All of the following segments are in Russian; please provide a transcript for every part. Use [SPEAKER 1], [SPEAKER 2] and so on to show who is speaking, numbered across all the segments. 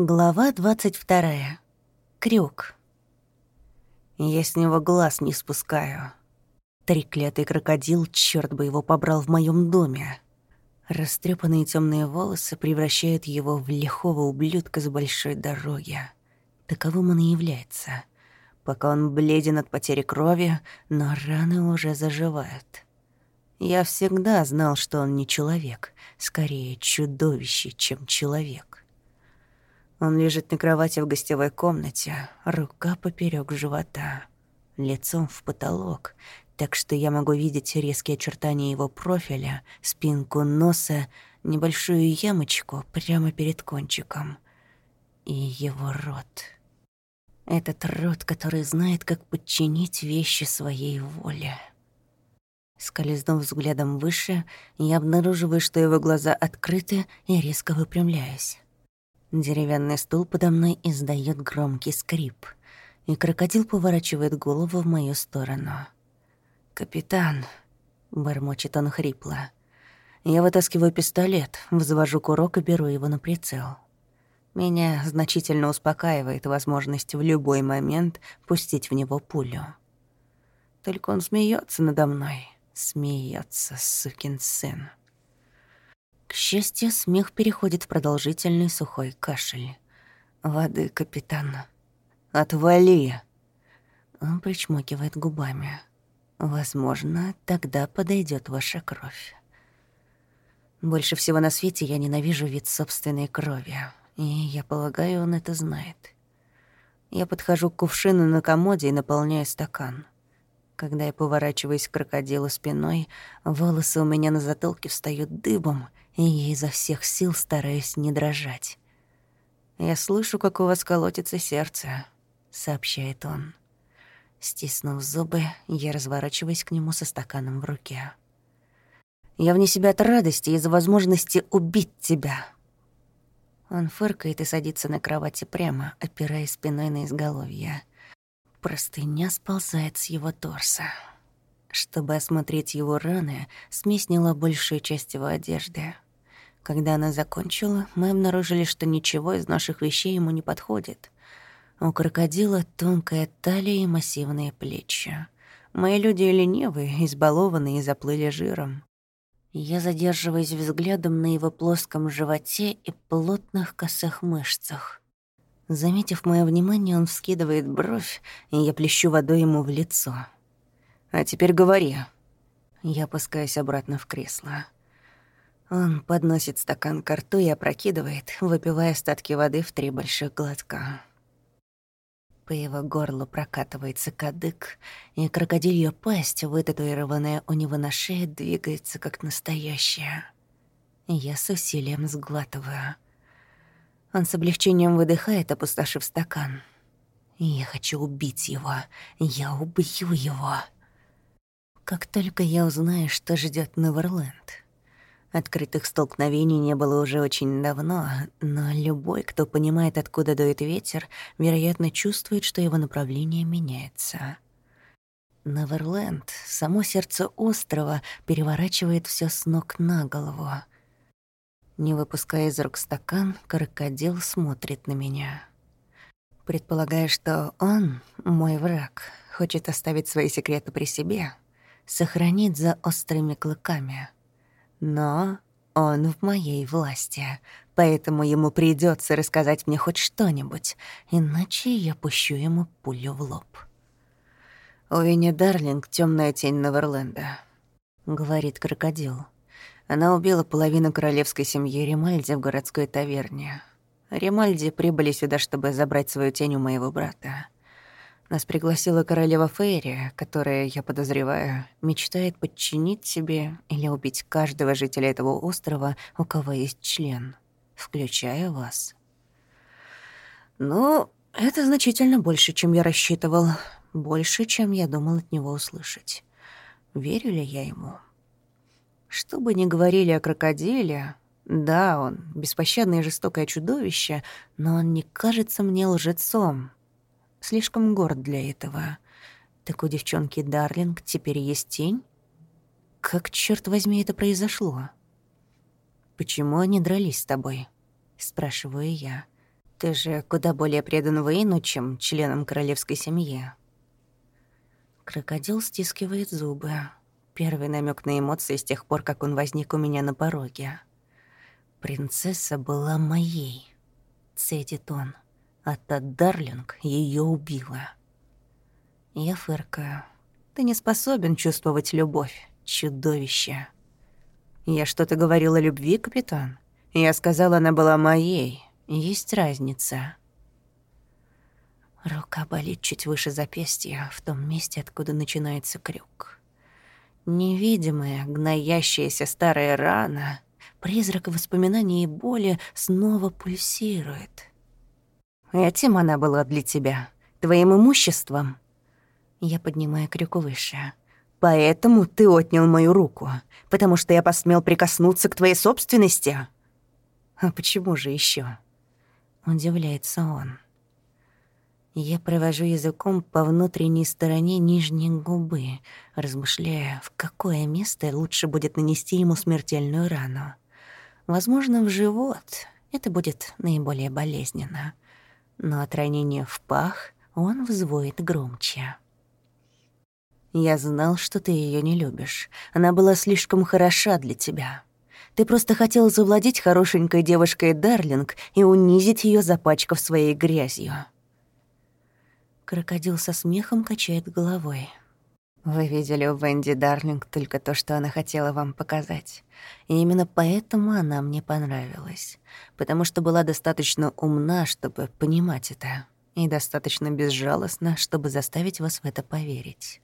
[SPEAKER 1] Глава двадцать вторая. Крюк. Я с него глаз не спускаю. Треклятый крокодил, черт бы его побрал в моем доме. Растрепанные темные волосы превращают его в лихого ублюдка с большой дороги. Таковым он и является. Пока он бледен от потери крови, но раны уже заживают. Я всегда знал, что он не человек, скорее чудовище, чем человек. Он лежит на кровати в гостевой комнате, рука поперек живота, лицом в потолок, так что я могу видеть резкие очертания его профиля, спинку носа, небольшую ямочку прямо перед кончиком. И его рот. Этот рот, который знает, как подчинить вещи своей воле. Скользнув взглядом выше, я обнаруживаю, что его глаза открыты и резко выпрямляюсь. Деревянный стул подо мной издает громкий скрип, и крокодил поворачивает голову в мою сторону. «Капитан», — бормочет он хрипло. Я вытаскиваю пистолет, взвожу курок и беру его на прицел. Меня значительно успокаивает возможность в любой момент пустить в него пулю. Только он смеется надо мной, смеется, сукин сын. К счастью, смех переходит в продолжительный сухой кашель. «Воды, капитан». «Отвали!» Он причмокивает губами. «Возможно, тогда подойдет ваша кровь». Больше всего на свете я ненавижу вид собственной крови, и я полагаю, он это знает. Я подхожу к кувшину на комоде и наполняю стакан. Когда я поворачиваюсь к крокодилу спиной, волосы у меня на затылке встают дыбом, и я изо всех сил стараюсь не дрожать. «Я слышу, как у вас колотится сердце», — сообщает он. Стиснув зубы, я разворачиваюсь к нему со стаканом в руке. «Я вне себя от радости из-за возможности убить тебя». Он фыркает и садится на кровати прямо, опираясь спиной на изголовье. Простыня сползает с его торса. Чтобы осмотреть его раны, смесь сняла большую часть его одежды — когда она закончила, мы обнаружили, что ничего из наших вещей ему не подходит. У крокодила тонкая талия и массивные плечи. Мои люди ленивые, избалованные и заплыли жиром. Я задерживаюсь взглядом на его плоском животе и плотных косых мышцах. Заметив мое внимание, он вскидывает бровь, и я плещу водой ему в лицо. «А теперь говори». Я опускаюсь обратно в кресло. Он подносит стакан к рту и опрокидывает, выпивая остатки воды в три больших глотка. По его горлу прокатывается кадык, и крокодилья пасть, вытатуированная у него на шее, двигается как настоящая. Я с усилием сглатываю. Он с облегчением выдыхает, опустошив стакан. Я хочу убить его. Я убью его. Как только я узнаю, что ждет Неверленд, Открытых столкновений не было уже очень давно, но любой, кто понимает, откуда дует ветер, вероятно, чувствует, что его направление меняется. Неверленд, само сердце острова, переворачивает все с ног на голову. Не выпуская из рук стакан, крокодил смотрит на меня. Предполагая, что он, мой враг, хочет оставить свои секреты при себе, сохранить за острыми клыками — но он в моей власти, поэтому ему придется рассказать мне хоть что-нибудь, иначе я пущу ему пулю в лоб. «У Винни Дарлинг темная тень Неверленда», — говорит крокодил. Она убила половину королевской семьи Римальди в городской таверне. Римальди прибыли сюда, чтобы забрать свою тень у моего брата. Нас пригласила королева Фейри, которая, я подозреваю, мечтает подчинить себе или убить каждого жителя этого острова, у кого есть член, включая вас. Ну, это значительно больше, чем я рассчитывал. Больше, чем я думал от него услышать. Верю ли я ему? Что бы ни говорили о крокодиле, да, он беспощадное и жестокое чудовище, но он не кажется мне лжецом, Слишком горд для этого. Так у девчонки Дарлинг теперь есть тень? Как, черт возьми, это произошло? «Почему они дрались с тобой?» — спрашиваю я. Ты же куда более предан Вейну, чем членам королевской семьи. Крокодил стискивает зубы. Первый намек на эмоции с тех пор, как он возник у меня на пороге. Принцесса была моей, цедит он, а та Дарлинг ее убила. Я фыркаю. Ты не способен чувствовать любовь, чудовище. Я что-то говорила о любви, капитан? Я сказала, она была моей. Есть разница. Рука болит чуть выше запястья, в том месте, откуда начинается крюк. Невидимая, гноящаяся старая рана, призрак воспоминаний и боли снова пульсирует. Этим она была для тебя, твоим имуществом. Я поднимаю крюк выше. Поэтому ты отнял мою руку, потому что я посмел прикоснуться к твоей собственности. А почему же еще? Удивляется он. Я провожу языком по внутренней стороне нижней губы, размышляя, в какое место лучше будет нанести ему смертельную рану. Возможно, в живот. Это будет наиболее болезненно. Но от ранения в пах он взвоет громче. «Я знал, что ты ее не любишь. Она была слишком хороша для тебя. Ты просто хотел завладеть хорошенькой девушкой Дарлинг и унизить ее, запачкав своей грязью». Крокодил со смехом качает головой. «Вы видели у Венди Дарлинг только то, что она хотела вам показать. И именно поэтому она мне понравилась. Потому что была достаточно умна, чтобы понимать это, и достаточно безжалостна, чтобы заставить вас в это поверить».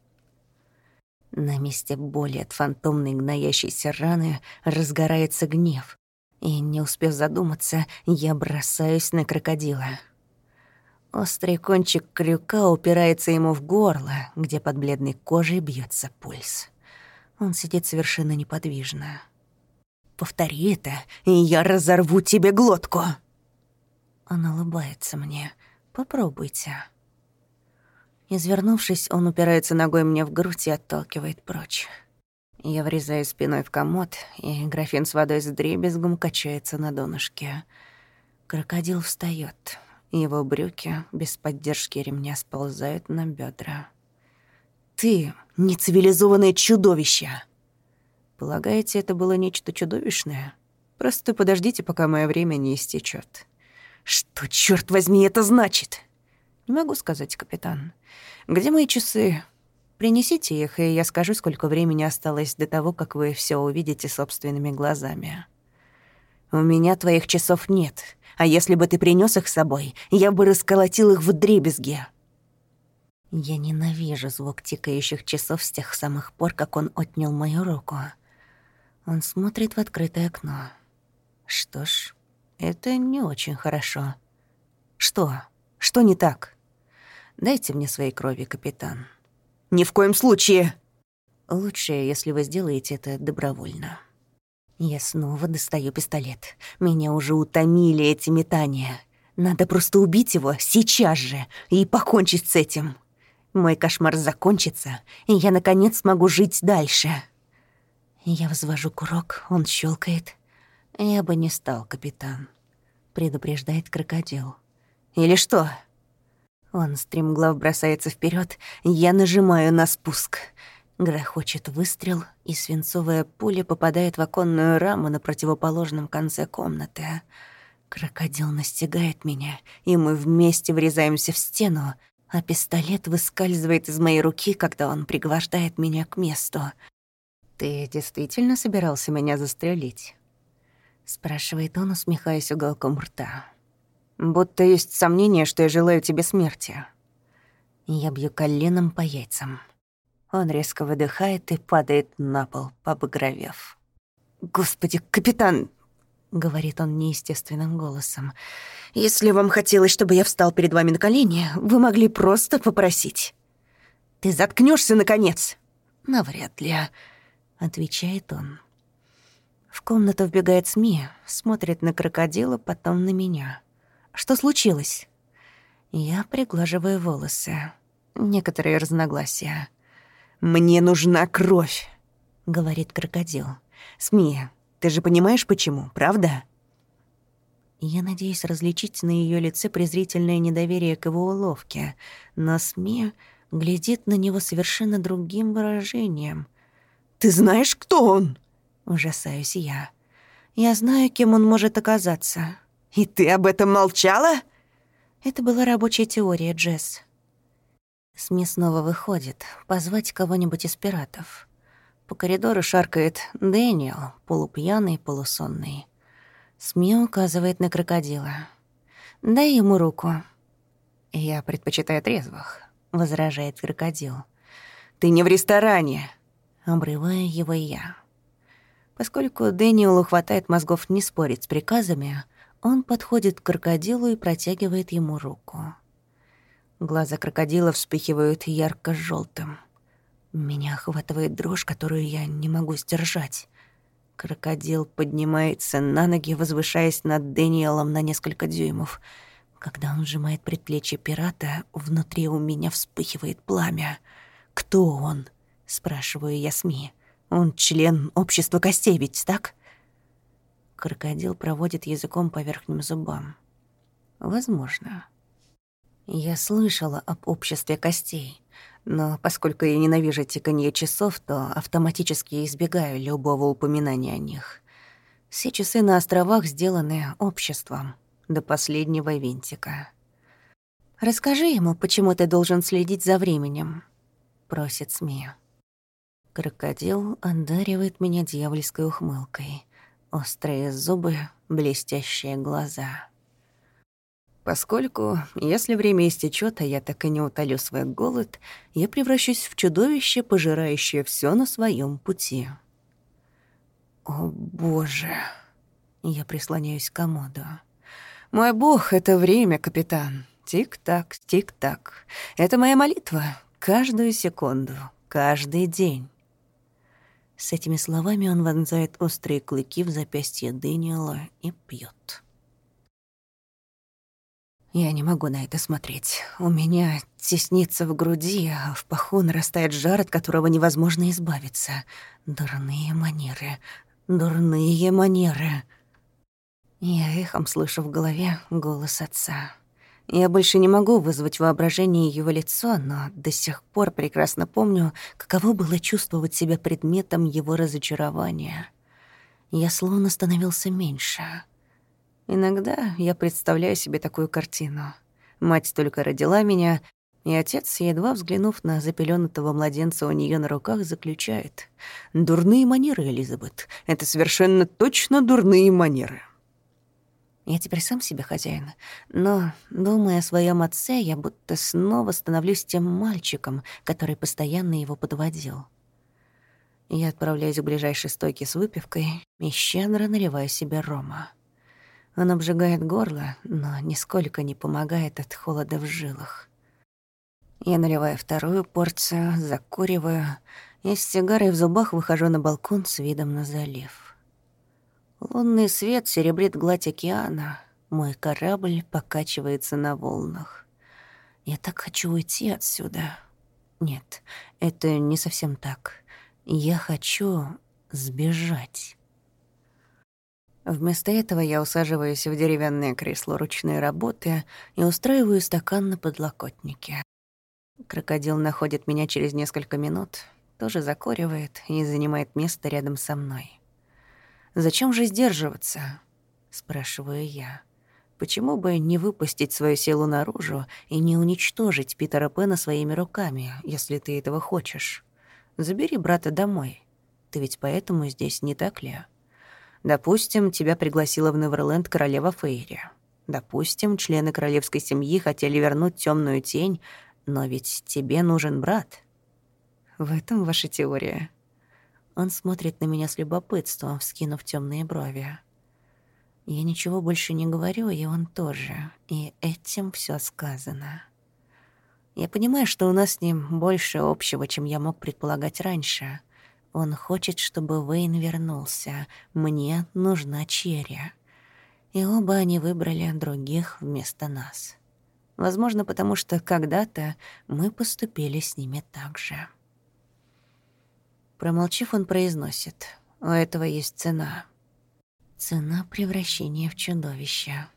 [SPEAKER 1] На месте боли от фантомной гноящейся раны разгорается гнев. И, не успев задуматься, я бросаюсь на крокодила. Острый кончик крюка упирается ему в горло, где под бледной кожей бьется пульс. Он сидит совершенно неподвижно. «Повтори это, и я разорву тебе глотку!» Он улыбается мне. «Попробуйте». Извернувшись, он упирается ногой мне в грудь и отталкивает прочь. Я врезаю спиной в комод, и графин с водой с дребезгом качается на донышке. Крокодил встает. Его брюки без поддержки ремня сползают на бедра. «Ты — нецивилизованное чудовище!» «Полагаете, это было нечто чудовищное? Просто подождите, пока мое время не истечет. «Что, черт возьми, это значит?» «Не могу сказать, капитан. Где мои часы? Принесите их, и я скажу, сколько времени осталось до того, как вы все увидите собственными глазами». «У меня твоих часов нет, а если бы ты принес их с собой, я бы расколотил их в дребезге». Я ненавижу звук тикающих часов с тех самых пор, как он отнял мою руку. Он смотрит в открытое окно. Что ж, это не очень хорошо. Что? Что не так? Дайте мне своей крови, капитан». «Ни в коем случае!» «Лучше, если вы сделаете это добровольно». Я снова достаю пистолет. Меня уже утомили эти метания. Надо просто убить его сейчас же и покончить с этим. Мой кошмар закончится, и я, наконец, смогу жить дальше. Я взвожу курок, он щелкает. Я бы не стал, капитан. Предупреждает крокодил. Или что? Он стремглав бросается вперед, я нажимаю на спуск. Грохочет выстрел, и свинцовая пуля попадает в оконную раму на противоположном конце комнаты. Крокодил настигает меня, и мы вместе врезаемся в стену, а пистолет выскальзывает из моей руки, когда он пригвождает меня к месту. «Ты действительно собирался меня застрелить?» — спрашивает он, усмехаясь уголком рта. Будто есть сомнение, что я желаю тебе смерти. Я бью коленом по яйцам. Он резко выдыхает и падает на пол, побагровев. «Господи, капитан!» — говорит он неестественным голосом. «Если вам хотелось, чтобы я встал перед вами на колени, вы могли просто попросить». «Ты заткнешься наконец?» «Навряд ли», — отвечает он. В комнату вбегает СМИ, смотрит на крокодила, потом на меня. Что случилось?» Я приглаживаю волосы. Некоторые разногласия. «Мне нужна кровь», — говорит крокодил. «СМИ, ты же понимаешь, почему, правда?» Я надеюсь различить на ее лице презрительное недоверие к его уловке, но СМИ глядит на него совершенно другим выражением. «Ты знаешь, кто он?» — ужасаюсь я. «Я знаю, кем он может оказаться». «И ты об этом молчала?» Это была рабочая теория, Джесс. СМИ снова выходит, позвать кого-нибудь из пиратов. По коридору шаркает Дэниел, полупьяный, полусонный. СМИ указывает на крокодила. «Дай ему руку». «Я предпочитаю трезвых», — возражает крокодил. «Ты не в ресторане!» — обрываю его я. Поскольку Дэниелу хватает мозгов не спорить с приказами, он подходит к крокодилу и протягивает ему руку. Глаза крокодила вспыхивают ярко желтым Меня охватывает дрожь, которую я не могу сдержать. Крокодил поднимается на ноги, возвышаясь над Дэниелом на несколько дюймов. Когда он сжимает предплечье пирата, внутри у меня вспыхивает пламя. «Кто он?» — спрашиваю я СМИ. «Он член общества костей ведь, так?» Крокодил проводит языком по верхним зубам. «Возможно». Я слышала об обществе костей, но поскольку я ненавижу тиканье часов, то автоматически избегаю любого упоминания о них. Все часы на островах сделаны обществом, до последнего винтика. «Расскажи ему, почему ты должен следить за временем», — просит Смея. Крокодил одаривает меня дьявольской ухмылкой. Острые зубы, блестящие глаза. Поскольку, если время истечет, а я так и не утолю свой голод, я превращусь в чудовище, пожирающее все на своем пути. О, боже! Я прислоняюсь к комоду. Мой бог — это время, капитан. Тик-так, тик-так. Это моя молитва. Каждую секунду, каждый день. С этими словами он вонзает острые клыки в запястье Дэниела и пьет. Я не могу на это смотреть. У меня теснится в груди, а в паху нарастает жар, от которого невозможно избавиться. Дурные манеры, дурные манеры. Я эхом слышу в голове голос отца. Я больше не могу вызвать воображение его лицо, но до сих пор прекрасно помню, каково было чувствовать себя предметом его разочарования. Я словно становился меньше — Иногда я представляю себе такую картину. Мать только родила меня, и отец, едва взглянув на запеленутого младенца у нее на руках, заключает. «Дурные манеры, Элизабет. Это совершенно точно дурные манеры». Я теперь сам себе хозяин, но, думая о своем отце, я будто снова становлюсь тем мальчиком, который постоянно его подводил. Я отправляюсь к ближайшей стойке с выпивкой и щедро наливаю себе рома. Он обжигает горло, но нисколько не помогает от холода в жилах. Я наливаю вторую порцию, закуриваю и с сигарой в зубах выхожу на балкон с видом на залив. Лунный свет серебрит гладь океана, мой корабль покачивается на волнах. Я так хочу уйти отсюда. Нет, это не совсем так. Я хочу сбежать. Вместо этого я усаживаюсь в деревянное кресло ручной работы и устраиваю стакан на подлокотнике. Крокодил находит меня через несколько минут, тоже закуривает и занимает место рядом со мной. «Зачем же сдерживаться?» — спрашиваю я. «Почему бы не выпустить свою силу наружу и не уничтожить Питера Пэна своими руками, если ты этого хочешь? Забери брата домой. Ты ведь поэтому здесь, не так ли?» Допустим, тебя пригласила в Неверленд королева Фейри. Допустим, члены королевской семьи хотели вернуть темную тень, но ведь тебе нужен брат. В этом ваша теория. Он смотрит на меня с любопытством, вскинув темные брови. Я ничего больше не говорю, и он тоже. И этим все сказано. Я понимаю, что у нас с ним больше общего, чем я мог предполагать раньше — он хочет, чтобы Вейн вернулся. Мне нужна Черри. И оба они выбрали других вместо нас. Возможно, потому что когда-то мы поступили с ними так же. Промолчив, он произносит. «У этого есть цена». Цена превращения в чудовище.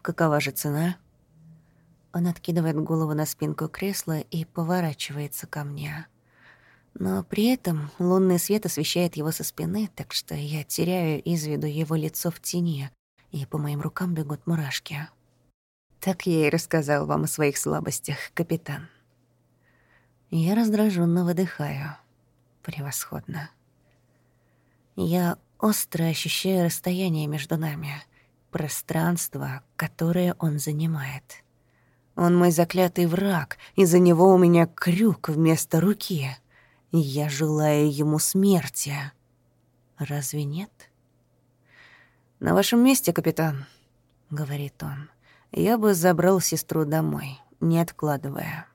[SPEAKER 1] Какова же цена?» Он откидывает голову на спинку кресла и поворачивается ко мне. Но при этом лунный свет освещает его со спины, так что я теряю из виду его лицо в тени, и по моим рукам бегут мурашки. Так я и рассказал вам о своих слабостях, капитан. Я раздраженно выдыхаю. Превосходно. Я остро ощущаю расстояние между нами, пространство, которое он занимает. Он мой заклятый враг, из-за него у меня крюк вместо руки. Я желаю ему смерти. Разве нет? «На вашем месте, капитан», — говорит он, — «я бы забрал сестру домой, не откладывая».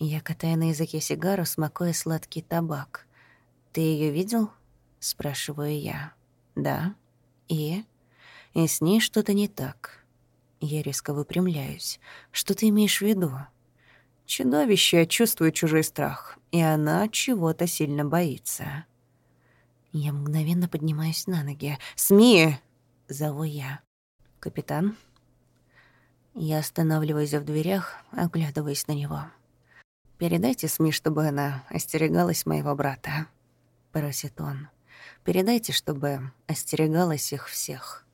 [SPEAKER 1] Я катаю на языке сигару, смакуя сладкий табак. «Ты ее видел?» — спрашиваю я. «Да. И?» «И с ней что-то не так». Я резко выпрямляюсь. «Что ты имеешь в виду?» Чудовище чувствует чужой страх, и она чего-то сильно боится. Я мгновенно поднимаюсь на ноги. «СМИ!» — зову я. «Капитан?» Я останавливаюсь в дверях, оглядываясь на него. «Передайте СМИ, чтобы она остерегалась моего брата», — просит он. «Передайте, чтобы остерегалась их всех».